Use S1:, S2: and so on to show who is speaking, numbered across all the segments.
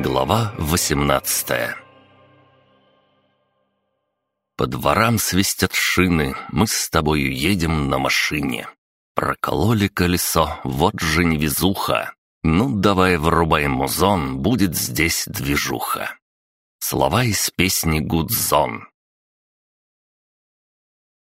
S1: Глава 18 По дворам свистят шины, мы с тобою едем на машине. Прокололи колесо, вот же невезуха. Ну, давай врубай музон, будет здесь движуха. Слова из песни «Гудзон».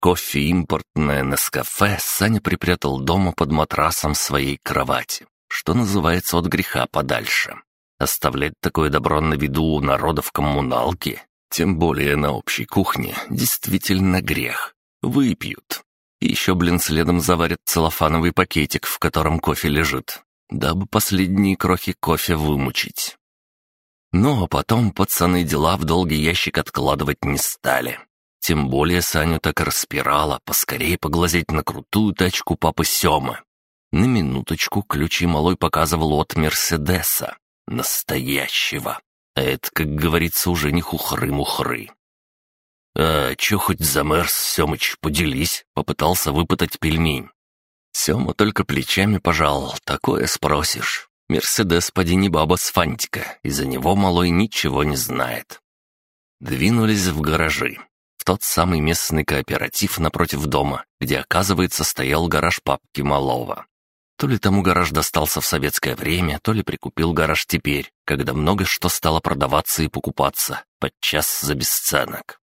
S1: Кофе импортное Нескафе Саня припрятал дома под матрасом своей кровати, что называется от греха подальше. Оставлять такое добро на виду у народов коммуналки, тем более на общей кухне, действительно грех. Выпьют. И еще, блин, следом заварят целлофановый пакетик, в котором кофе лежит, дабы последние крохи кофе вымучить. Ну а потом пацаны дела в долгий ящик откладывать не стали. Тем более Саню так распирала поскорее поглазеть на крутую тачку папы Семы. На минуточку ключи малой показывал от Мерседеса. Настоящего. А это, как говорится, уже не хухры-мухры. «А чё хоть замерз, Семыч, поделись?» — попытался выпытать пельмень. Сема только плечами пожал, такое спросишь. Мерседес поди не баба с фантика, и за него малой ничего не знает. Двинулись в гаражи тот самый местный кооператив напротив дома, где, оказывается, стоял гараж папки Малова. То ли тому гараж достался в советское время, то ли прикупил гараж теперь, когда много что стало продаваться и покупаться, подчас за бесценок.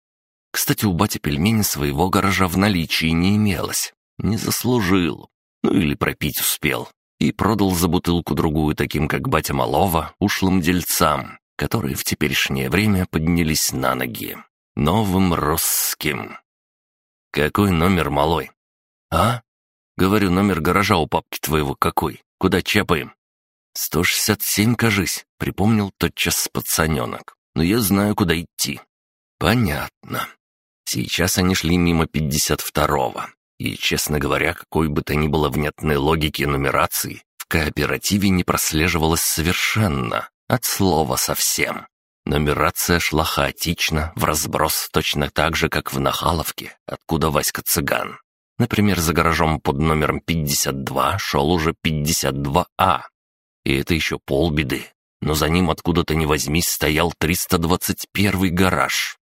S1: Кстати, у бати пельмени своего гаража в наличии не имелось. Не заслужил. Ну или пропить успел. И продал за бутылку-другую таким, как батя Малова, ушлым дельцам, которые в теперешнее время поднялись на ноги. Новым русским. Какой номер, малой? А? Говорю, номер гаража у папки твоего какой? Куда чапаем? «Сто шестьдесят семь, кажись», — припомнил тотчас пацаненок. «Но я знаю, куда идти». «Понятно». Сейчас они шли мимо пятьдесят второго. И, честно говоря, какой бы то ни было внятной логики нумерации, в кооперативе не прослеживалось совершенно, от слова совсем. Нумерация шла хаотично, в разброс, точно так же, как в Нахаловке, откуда Васька цыган. Например, за гаражом под номером 52 шел уже 52А. И это еще полбеды. Но за ним откуда-то не возьмись стоял 321 гараж.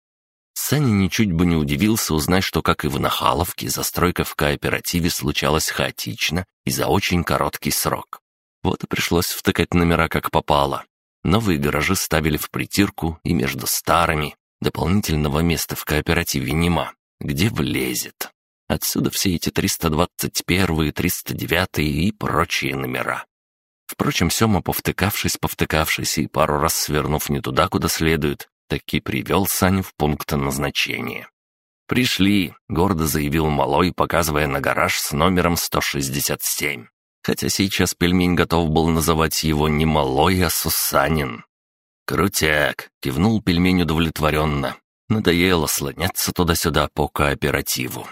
S1: Саня ничуть бы не удивился узнать, что, как и в Нахаловке, застройка в кооперативе случалась хаотично и за очень короткий срок. Вот и пришлось втыкать номера как попало. Новые гаражи ставили в притирку и между старыми. Дополнительного места в кооперативе нема. Где влезет? Отсюда все эти 321, 309 и прочие номера. Впрочем, Сема, повтыкавшись, повтыкавшись и пару раз свернув не туда, куда следует, таки привел Саню в пункт назначения. «Пришли», — гордо заявил Малой, показывая на гараж с номером 167 хотя сейчас пельмень готов был называть его не Малой, а Сусанин. «Крутяк!» — кивнул пельмень удовлетворенно. Надоело слоняться туда-сюда по кооперативу.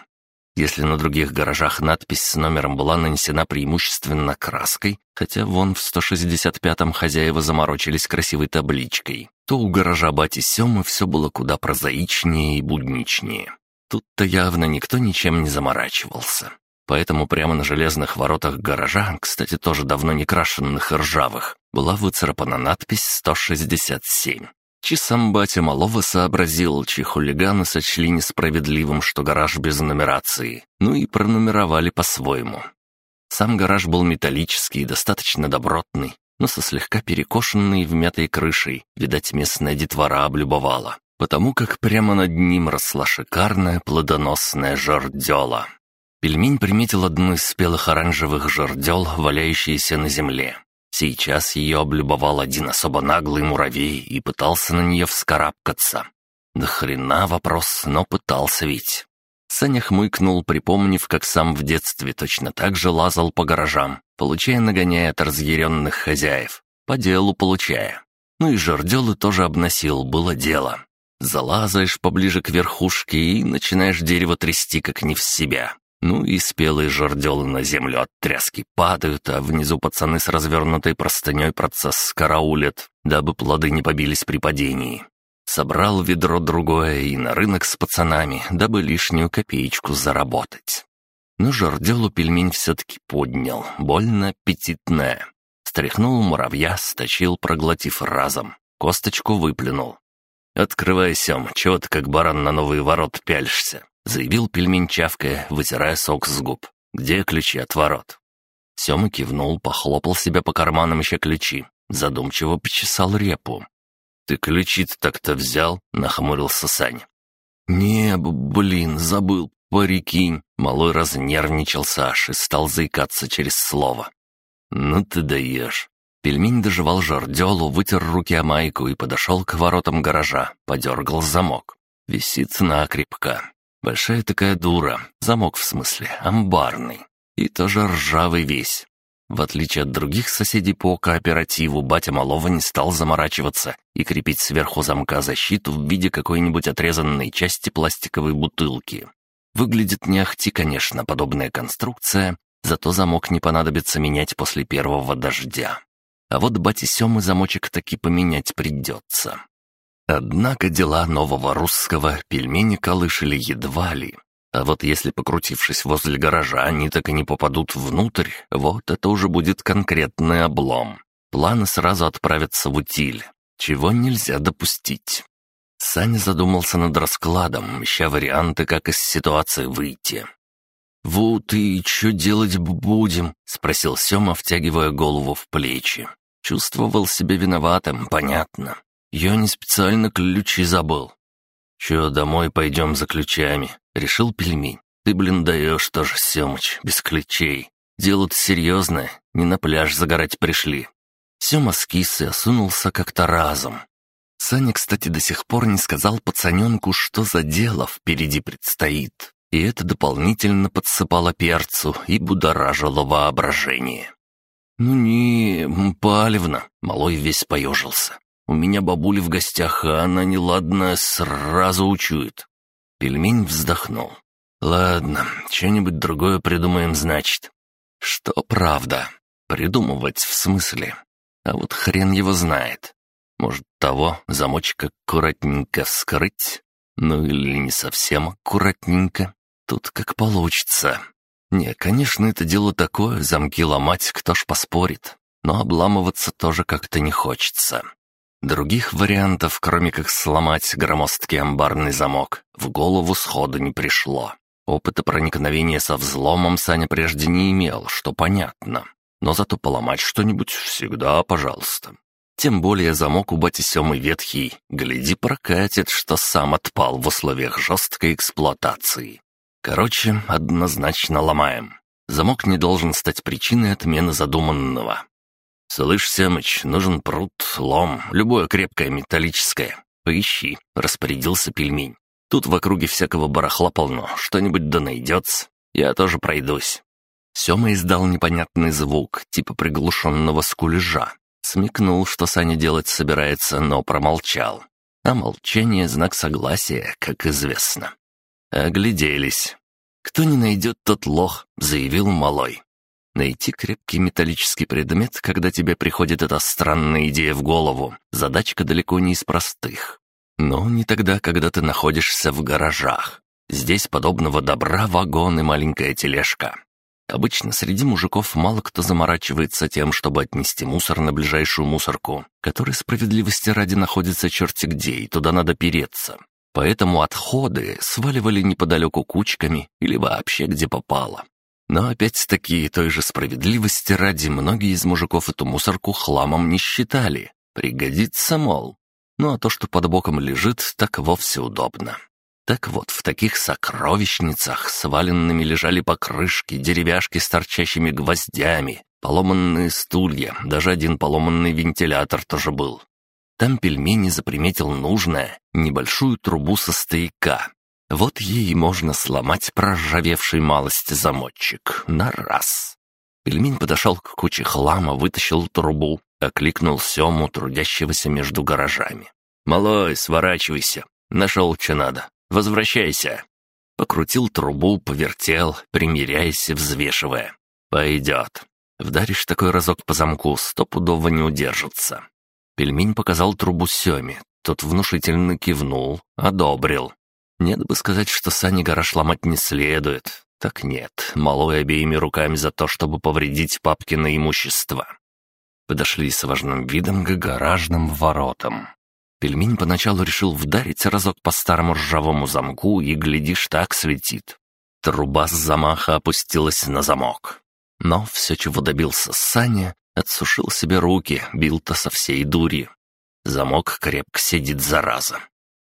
S1: Если на других гаражах надпись с номером была нанесена преимущественно краской, хотя вон в 165-м хозяева заморочились красивой табличкой, то у гаража бати Семы все было куда прозаичнее и будничнее. Тут-то явно никто ничем не заморачивался. Поэтому прямо на железных воротах гаража, кстати, тоже давно не крашенных и ржавых, была выцарапана надпись «167». Часам батя малого сообразил, чьи хулиганы сочли несправедливым, что гараж без нумерации, ну и пронумеровали по-своему. Сам гараж был металлический, достаточно добротный, но со слегка перекошенной и вмятой крышей, видать, местная детвора облюбовала, потому как прямо над ним росла шикарная плодоносная жердела. Пельмень приметил одну из спелых оранжевых жердел, валяющуюся на земле. Сейчас ее облюбовал один особо наглый муравей и пытался на нее вскарабкаться. Да хрена вопрос, но пытался ведь. Саня хмыкнул, припомнив, как сам в детстве точно так же лазал по гаражам, получая нагоняя от разъяренных хозяев. По делу получая. Ну и жерделы тоже обносил, было дело. Залазаешь поближе к верхушке и начинаешь дерево трясти, как не в себя. Ну и спелые жерделы на землю от тряски падают, а внизу пацаны с развернутой простыней процесс караулят, дабы плоды не побились при падении. Собрал ведро другое и на рынок с пацанами, дабы лишнюю копеечку заработать. Но жерделу пельмень все-таки поднял, больно аппетитная. Стряхнул муравья, сточил, проглотив разом. косточку, выплюнул. «Открывай, Сем, чего ты как баран на новые ворот пялишься?» — заявил пельмень чавкая, вытирая сок с губ. «Где ключи от ворот?» Сема кивнул, похлопал себя по карманам еще ключи, задумчиво почесал репу. «Ты ключи-то так-то взял?» — нахмурился Саня. «Не, блин, забыл, прикинь». Малой разнервничался аж и стал заикаться через слово. «Ну ты даешь». Пельмень доживал жарделу, вытер руки о майку и подошел к воротам гаража, подергал замок. Висит накрепко. Большая такая дура, замок в смысле, амбарный. И тоже ржавый весь. В отличие от других соседей по кооперативу, батя Малова не стал заморачиваться и крепить сверху замка защиту в виде какой-нибудь отрезанной части пластиковой бутылки. Выглядит не ахти, конечно, подобная конструкция, зато замок не понадобится менять после первого дождя. А вот бате Семы замочек таки поменять придется. Однако дела нового русского пельмени колышели едва ли. А вот если, покрутившись возле гаража, они так и не попадут внутрь, вот это уже будет конкретный облом. Планы сразу отправятся в утиль, чего нельзя допустить. Саня задумался над раскладом, ища варианты, как из ситуации выйти. «Вот и что делать будем?» — спросил Сёма, втягивая голову в плечи. Чувствовал себя виноватым, понятно. Я не специально ключи забыл. «Чё, домой пойдем за ключами?» — решил пельмень. «Ты, блин, даешь тоже, Семыч, без ключей. Дело-то серьезное, не на пляж загорать пришли». Сема скис и осунулся как-то разом. Саня, кстати, до сих пор не сказал пацаненку, что за дело впереди предстоит. И это дополнительно подсыпало перцу и будоражило воображение. «Ну не, палевно», — малой весь поежился. У меня бабуля в гостях, а она неладная сразу учует». Пельмень вздохнул. «Ладно, что-нибудь другое придумаем, значит». «Что правда? Придумывать в смысле? А вот хрен его знает. Может, того замочек аккуратненько вскрыть? Ну или не совсем аккуратненько? Тут как получится. Не, конечно, это дело такое, замки ломать, кто ж поспорит. Но обламываться тоже как-то не хочется. Других вариантов, кроме как сломать громоздкий амбарный замок, в голову сходу не пришло. Опыта проникновения со взломом Саня прежде не имел, что понятно. Но зато поломать что-нибудь всегда пожалуйста. Тем более замок у бати Семы ветхий, гляди, прокатит, что сам отпал в условиях жесткой эксплуатации. Короче, однозначно ломаем. Замок не должен стать причиной отмены задуманного. «Слышь, Семыч, нужен пруд, лом, любое крепкое металлическое. Поищи», — распорядился пельмень. «Тут в округе всякого барахла полно, что-нибудь да найдется. Я тоже пройдусь». Сема издал непонятный звук, типа приглушенного скулежа. Смекнул, что Саня делать собирается, но промолчал. А молчание — знак согласия, как известно. Огляделись. «Кто не найдет, тот лох», — заявил малой. Найти крепкий металлический предмет, когда тебе приходит эта странная идея в голову, задачка далеко не из простых. Но не тогда, когда ты находишься в гаражах. Здесь подобного добра вагон и маленькая тележка. Обычно среди мужиков мало кто заморачивается тем, чтобы отнести мусор на ближайшую мусорку, которая справедливости ради находится черти где, и туда надо переться. Поэтому отходы сваливали неподалеку кучками или вообще где попало. Но опять-таки той же справедливости ради многие из мужиков эту мусорку хламом не считали. Пригодится, мол. Ну а то, что под боком лежит, так вовсе удобно. Так вот, в таких сокровищницах сваленными лежали покрышки, деревяшки с торчащими гвоздями, поломанные стулья, даже один поломанный вентилятор тоже был. Там пельмени заприметил нужное, небольшую трубу со стояка, вот ей можно сломать проржавевший малость замочек. На раз. Пельмень подошел к куче хлама, вытащил трубу, окликнул Сему, трудящегося между гаражами. «Малой, сворачивайся. Нашел, что надо. Возвращайся». Покрутил трубу, повертел, примеряясь, взвешивая. «Пойдет. Вдаришь такой разок по замку, стопудово не удержится». Пельмень показал трубу Семе. Тот внушительно кивнул, одобрил. Нет бы сказать, что сани гараж ломать не следует. Так нет, малой обеими руками за то, чтобы повредить папкино имущество. Подошли с важным видом к гаражным воротам. Пельмень поначалу решил вдарить разок по старому ржавому замку и, глядишь, так светит. Труба с замаха опустилась на замок. Но все, чего добился Саня, отсушил себе руки, бил-то со всей дури. Замок крепко сидит, зараза.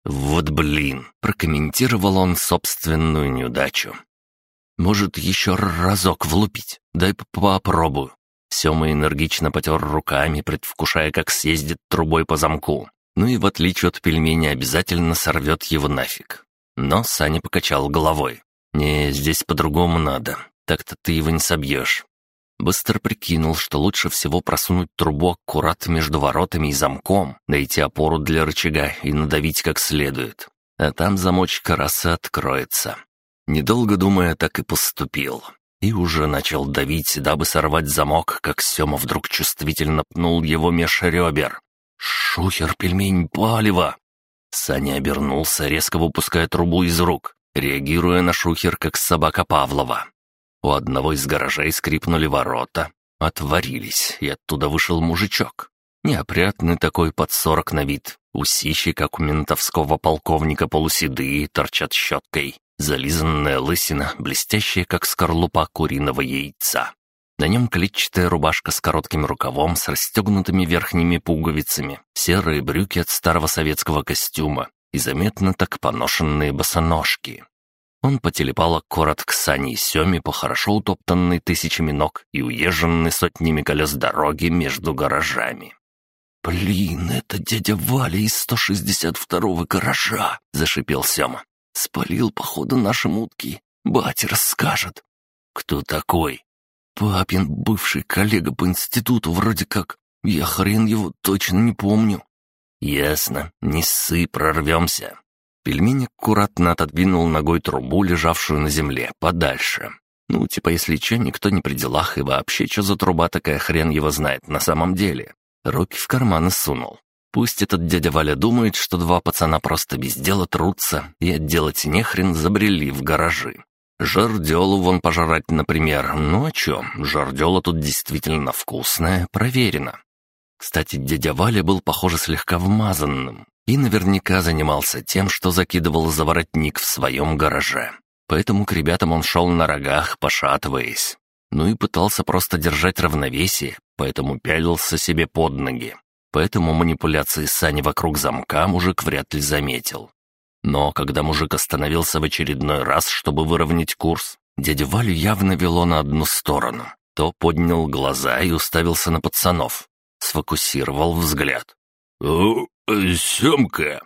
S1: «Вот блин!» — прокомментировал он собственную неудачу. «Может, еще разок влупить? Дай попробую». Сема энергично потер руками, предвкушая, как съездит трубой по замку. Ну и в отличие от пельмени обязательно сорвет его нафиг. Но Саня покачал головой. «Не, здесь по-другому надо. Так-то ты его не собьешь». Быстро прикинул, что лучше всего просунуть трубу аккурат между воротами и замком, найти опору для рычага и надавить как следует. А там замочка раз и откроется. Недолго думая, так и поступил. И уже начал давить, дабы сорвать замок, как Сема вдруг чувствительно пнул его меж ребер. «Шухер, пельмень, палево!» Саня обернулся, резко выпуская трубу из рук, реагируя на шухер, как собака Павлова. У одного из гаражей скрипнули ворота, отворились, и оттуда вышел мужичок. Неопрятный такой, под сорок на вид, усищи, как у ментовского полковника полуседые, торчат щеткой, зализанная лысина, блестящая, как скорлупа куриного яйца. На нем клетчатая рубашка с коротким рукавом, с расстегнутыми верхними пуговицами, серые брюки от старого советского костюма и заметно так поношенные босоножки. Он потелепал аккурат к Сане и Семе по хорошо утоптанной тысячами ног и уезженной сотнями колес дороги между гаражами. «Блин, это дядя Валя из 162-го гаража!» — зашипел Сема. «Спалил, походу, наши мутки. Батя расскажет». «Кто такой?» Папин бывший коллега по институту вроде как. Я хрен его точно не помню». «Ясно. Не ссы, прорвемся». Пельмень аккуратно отодвинул ногой трубу, лежавшую на земле, подальше. Ну, типа, если че, никто не при делах, и вообще, что за труба такая, хрен его знает на самом деле. Руки в карманы сунул. Пусть этот дядя Валя думает, что два пацана просто без дела трутся, и отделать нехрен забрели в гаражи. Жарделу вон пожрать, например. Ну а чё, жардела тут действительно вкусная, проверено. Кстати, дядя Валя был, похоже, слегка вмазанным и наверняка занимался тем, что закидывал за воротник в своем гараже. Поэтому к ребятам он шел на рогах, пошатываясь. Ну и пытался просто держать равновесие, поэтому пялился себе под ноги. Поэтому манипуляции Сани вокруг замка мужик вряд ли заметил. Но когда мужик остановился в очередной раз, чтобы выровнять курс, дядя Валю явно вело на одну сторону. То поднял глаза и уставился на пацанов. Сфокусировал взгляд. «О, Семка!»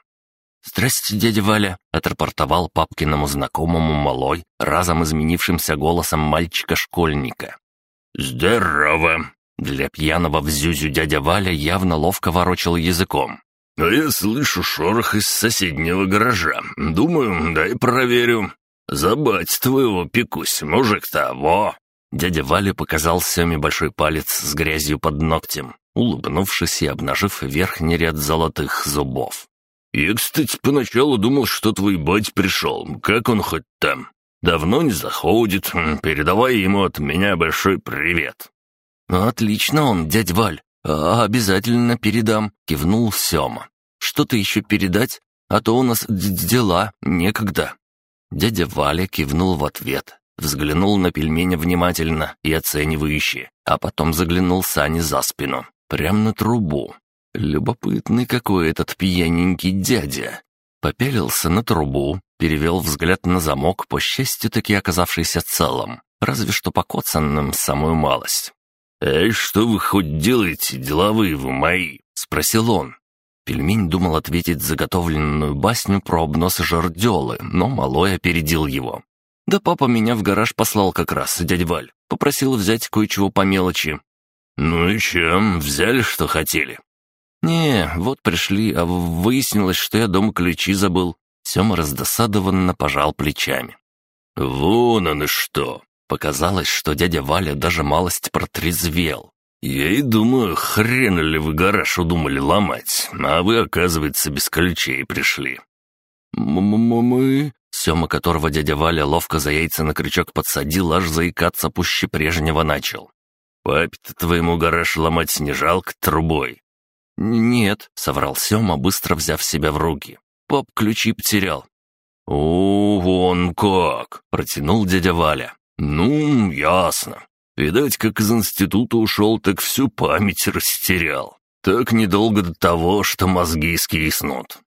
S1: «Здрасте, дядя Валя», — отрапортовал папкиному знакомому малой, разом изменившимся голосом мальчика-школьника. «Здорово!» Для пьяного в зюзю дядя Валя явно ловко ворочал языком. «А я слышу шорох из соседнего гаража. Думаю, дай проверю. За бать твоего пекусь, мужик того!» Дядя Валя показал Семе большой палец с грязью под ногтем, улыбнувшись и обнажив верхний ряд золотых зубов. «Я, кстати, поначалу думал, что твой бать пришел. Как он хоть там? Давно не заходит. Передавай ему от меня большой привет».
S2: «Отлично он, дядь Валь. «А, «Обязательно передам», — кивнул Сёма. «Что-то еще передать? А то у нас дела, некогда». Дядя Валя кивнул в ответ, взглянул на пельмени внимательно и оценивающе, а потом заглянул Сане за спину, прямо на трубу. Любопытный какой этот пьяненький дядя. Попялился на трубу, перевел взгляд на замок, по счастью таки оказавшийся целым, разве что покоцанным самую малость.
S1: «Эй, что вы хоть делаете, деловые вы мои?» — спросил он.
S2: Пельмень думал ответить заготовленную басню про обнос жерделы, но малой опередил его. «Да папа меня в гараж послал как раз, дядь Валь. Попросил взять кое-чего по мелочи».
S1: «Ну и чем? Взяли, что хотели?»
S2: «Не, вот пришли, а выяснилось, что я дома ключи забыл». Сема раздосадованно пожал плечами.
S1: «Вон оно что!
S2: Показалось, что дядя Валя даже малость протрезвел.
S1: «Я и думаю, хрен ли вы гараж удумали ломать, а вы, оказывается, без ключей пришли».
S2: «Мы...» Сема, которого дядя Валя ловко за яйца на крючок подсадил, аж заикаться пуще прежнего начал.
S1: «Папе-то твоему гараж ломать не жалко трубой».
S2: «Нет», — соврал Сёма, быстро взяв себя в руки. «Пап ключи потерял».
S1: «О, вон как!» — протянул дядя Валя. «Ну, ясно. Видать, как из института ушел, так всю память растерял. Так недолго до того, что мозги скиснут.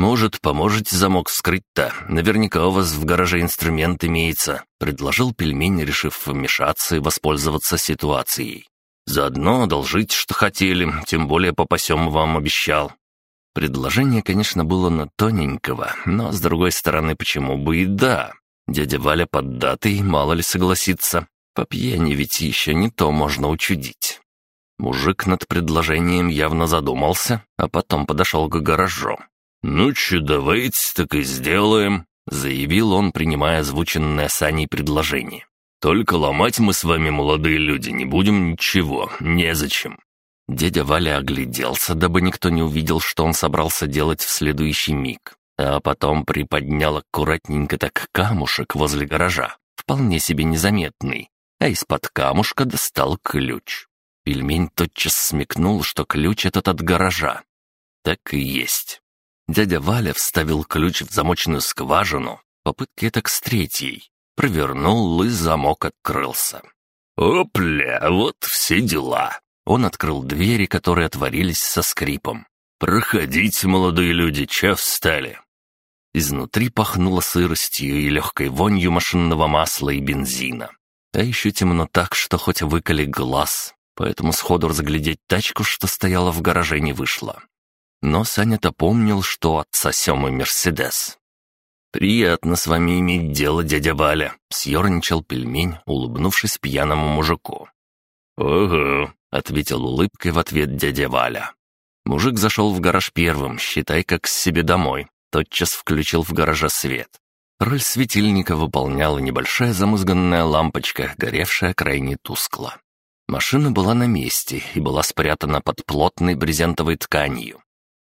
S2: «Может, поможете замок вскрыть-то? Наверняка у вас в гараже инструмент имеется», — предложил пельмень, решив вмешаться и воспользоваться ситуацией. «Заодно одолжить, что хотели, тем более попасем вам обещал». Предложение, конечно, было на тоненького, но, с другой стороны, почему бы и да. Дядя Валя поддатый, мало ли согласится. По пьяни ведь еще не то можно учудить. Мужик над предложением явно задумался, а потом подошел к гаражу.
S1: «Ну че, давайте так и сделаем», — заявил он, принимая озвученное Саней предложение. «Только ломать мы с вами, молодые люди, не будем ничего, незачем».
S2: Дядя Валя огляделся, дабы никто не увидел, что он собрался делать в следующий миг, а потом приподнял аккуратненько так камушек возле гаража, вполне себе незаметный, а из-под камушка достал ключ. Пельмень тотчас смекнул, что ключ этот от гаража. Так и есть. Дядя Валя вставил ключ в замочную скважину, попытки так с третьей. Провернул, и замок открылся.
S1: «Опля, вот все дела!»
S2: Он открыл двери, которые отворились со скрипом.
S1: «Проходите, молодые люди, че встали?»
S2: Изнутри пахнуло сыростью и легкой вонью машинного масла и бензина. А еще темно так, что хоть выколи глаз, поэтому сходу разглядеть тачку, что стояла в гараже, не вышло. Но Саня-то помнил, что отца Семы Мерседес. «Приятно с вами иметь дело, дядя Валя», — съерничал пельмень, улыбнувшись пьяному мужику.
S1: «Ага», —
S2: ответил улыбкой в ответ дядя Валя. Мужик зашел в гараж первым, считай, как к себе домой. Тотчас включил в гараже свет. Роль светильника выполняла небольшая замызганная лампочка, горевшая крайне тускло. Машина была на месте и была спрятана под плотной брезентовой тканью.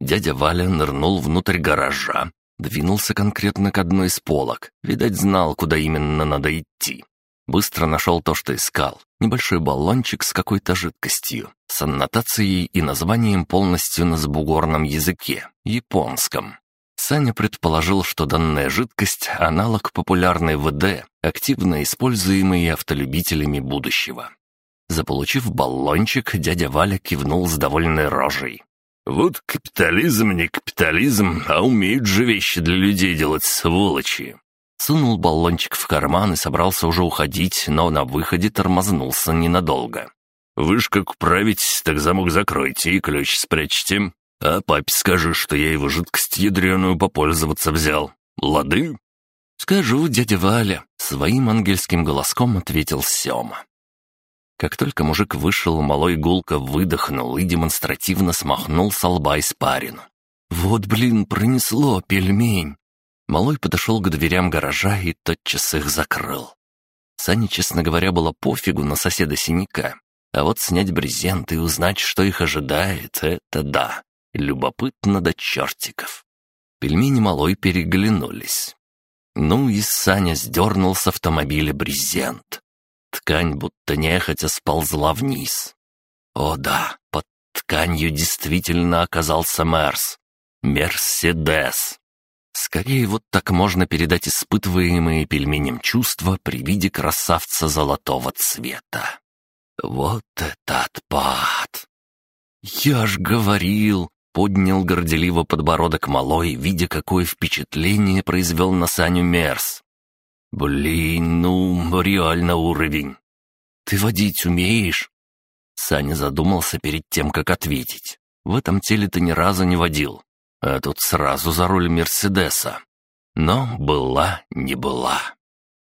S2: Дядя Валя нырнул внутрь гаража, двинулся конкретно к одной из полок, видать, знал, куда именно надо идти. Быстро нашел то, что искал. Небольшой баллончик с какой-то жидкостью, с аннотацией и названием полностью на сбугорном языке, японском. Саня предположил, что данная жидкость — аналог популярной ВД, активно используемой автолюбителями будущего. Заполучив баллончик, дядя Валя кивнул с довольной рожей.
S1: Вот капитализм не капитализм, а умеют же вещи для людей делать сволочи.
S2: Сунул баллончик в карман и собрался уже уходить, но на выходе тормознулся ненадолго.
S1: «Вы ж как управитесь, так замок закройте и ключ спрячьте. А папе скажи, что я его жидкость ядреную попользоваться взял. Лады?»
S2: «Скажу, дядя Валя», — своим ангельским голоском ответил Сёма. Как только мужик вышел, малой гулко выдохнул и демонстративно смахнул с лба испарину. «Вот, блин, пронесло, пельмень!» Малой подошел к дверям гаража и тотчас их закрыл. Сане, честно говоря, было пофигу на соседа синяка. А вот снять брезент и узнать, что их ожидает, это да. Любопытно до чертиков. Пельмени малой переглянулись. Ну и Саня сдернул с автомобиля брезент. Ткань будто нехотя сползла вниз. О да, под тканью действительно оказался Мерс. Мерседес. Скорее, вот так можно передать испытываемые пельменем чувства при виде красавца золотого цвета. Вот это отпад! Я ж говорил, поднял горделиво подбородок малой, видя, какое впечатление произвел на Саню Мерс. «Блин, ну, реально уровень. Ты водить умеешь?» Саня задумался перед тем, как ответить. В этом теле ты ни разу не водил, а тут сразу за руль Мерседеса. Но была не была.